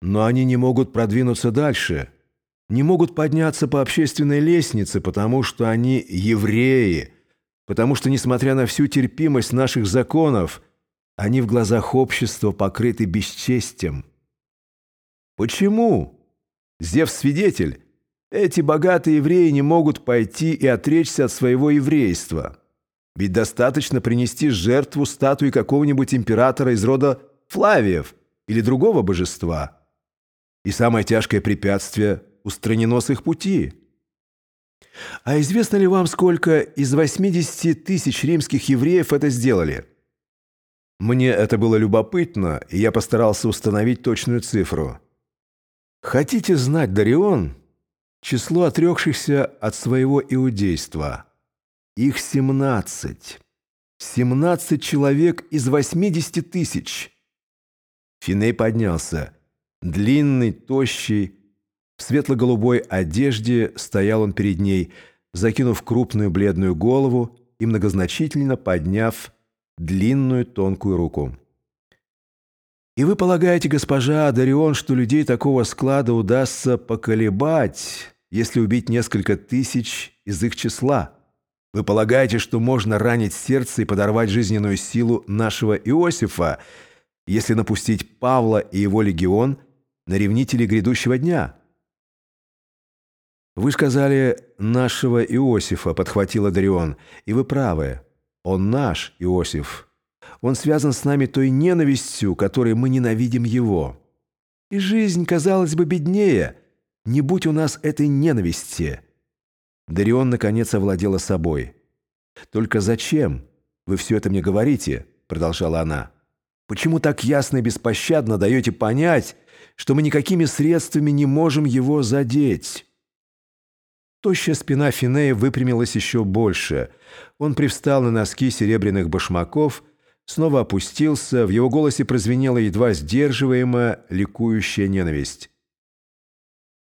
Но они не могут продвинуться дальше, не могут подняться по общественной лестнице, потому что они евреи, потому что, несмотря на всю терпимость наших законов, они в глазах общества покрыты бесчестием. Почему? Зев свидетель, эти богатые евреи не могут пойти и отречься от своего еврейства. Ведь достаточно принести жертву статуи какого-нибудь императора из рода Флавиев или другого божества. И самое тяжкое препятствие устранено с их пути. А известно ли вам, сколько из 80 тысяч римских евреев это сделали? Мне это было любопытно, и я постарался установить точную цифру. Хотите знать, Дарион, число отрекшихся от своего иудейства? Их 17. 17 человек из 80 тысяч. Финей поднялся. Длинный, тощий, в светло-голубой одежде стоял он перед ней, закинув крупную бледную голову и многозначительно подняв длинную тонкую руку. «И вы полагаете, госпожа Дарион, что людей такого склада удастся поколебать, если убить несколько тысяч из их числа? Вы полагаете, что можно ранить сердце и подорвать жизненную силу нашего Иосифа, если напустить Павла и его легион на ревнителей грядущего дня?» «Вы сказали «нашего Иосифа», — подхватила Дарион, — «и вы правы. Он наш Иосиф. Он связан с нами той ненавистью, которой мы ненавидим его. И жизнь, казалось бы, беднее, не будь у нас этой ненависти». Дарион, наконец, овладела собой. «Только зачем вы все это мне говорите?» — продолжала она. «Почему так ясно и беспощадно даете понять, что мы никакими средствами не можем его задеть?» Тощая спина Финея выпрямилась еще больше. Он привстал на носки серебряных башмаков, снова опустился, в его голосе прозвенела едва сдерживаемая ликующая ненависть.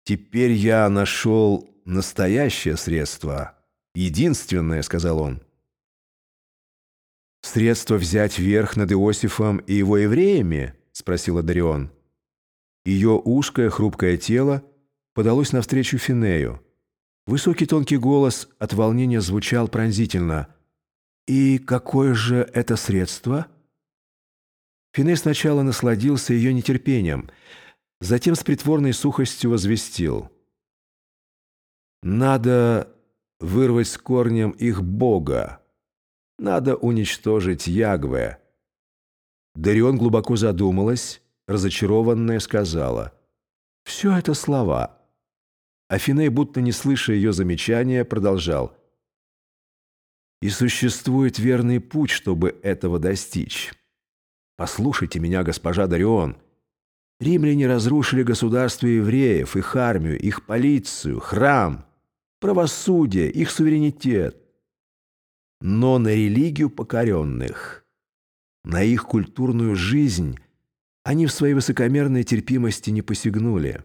«Теперь я нашел настоящее средство. Единственное», — сказал он. «Средство взять верх над Иосифом и его евреями?» — спросила Дарион. Ее узкое хрупкое тело подалось навстречу Финею. Высокий тонкий голос от волнения звучал пронзительно. «И какое же это средство?» Фине сначала насладился ее нетерпением, затем с притворной сухостью возвестил. «Надо вырвать с корнем их Бога. Надо уничтожить Ягве». Дарион глубоко задумалась, разочарованная сказала. «Все это слова». Афиней, будто не слыша ее замечания, продолжал. «И существует верный путь, чтобы этого достичь. Послушайте меня, госпожа Дарион. Римляне разрушили государство евреев, их армию, их полицию, храм, правосудие, их суверенитет. Но на религию покоренных, на их культурную жизнь они в своей высокомерной терпимости не посягнули».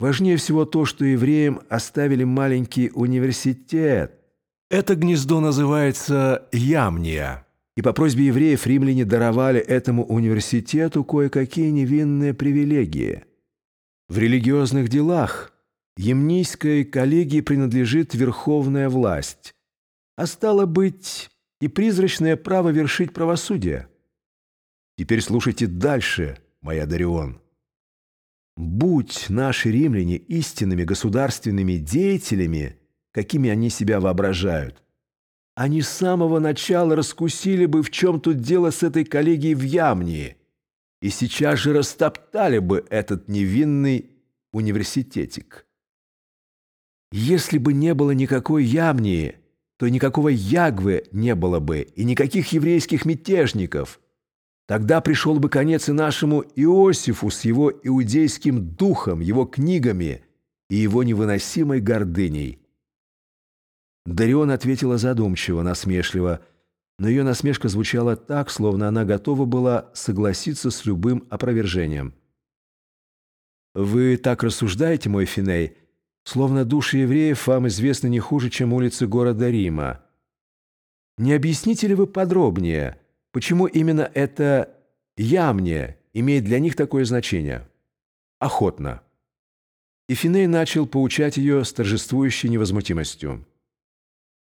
Важнее всего то, что евреям оставили маленький университет. Это гнездо называется Ямния. И по просьбе евреев римляне даровали этому университету кое-какие невинные привилегии. В религиозных делах Емнийской коллегии принадлежит верховная власть, а стало быть и призрачное право вершить правосудие. Теперь слушайте дальше, моя Дарион. Будь наши римляне истинными государственными деятелями, какими они себя воображают, они с самого начала раскусили бы, в чем тут дело с этой коллегией в Ямнии, и сейчас же растоптали бы этот невинный университетик. Если бы не было никакой Ямнии, то никакого Ягвы не было бы и никаких еврейских мятежников – Тогда пришел бы конец и нашему Иосифу с его иудейским духом, его книгами и его невыносимой гордыней. Дарион ответила задумчиво, насмешливо, но ее насмешка звучала так, словно она готова была согласиться с любым опровержением. «Вы так рассуждаете, мой Финей, словно души евреев вам известны не хуже, чем улицы города Рима. Не объясните ли вы подробнее?» Почему именно это «я мне» имеет для них такое значение? «Охотно». И Финей начал поучать ее с торжествующей невозмутимостью.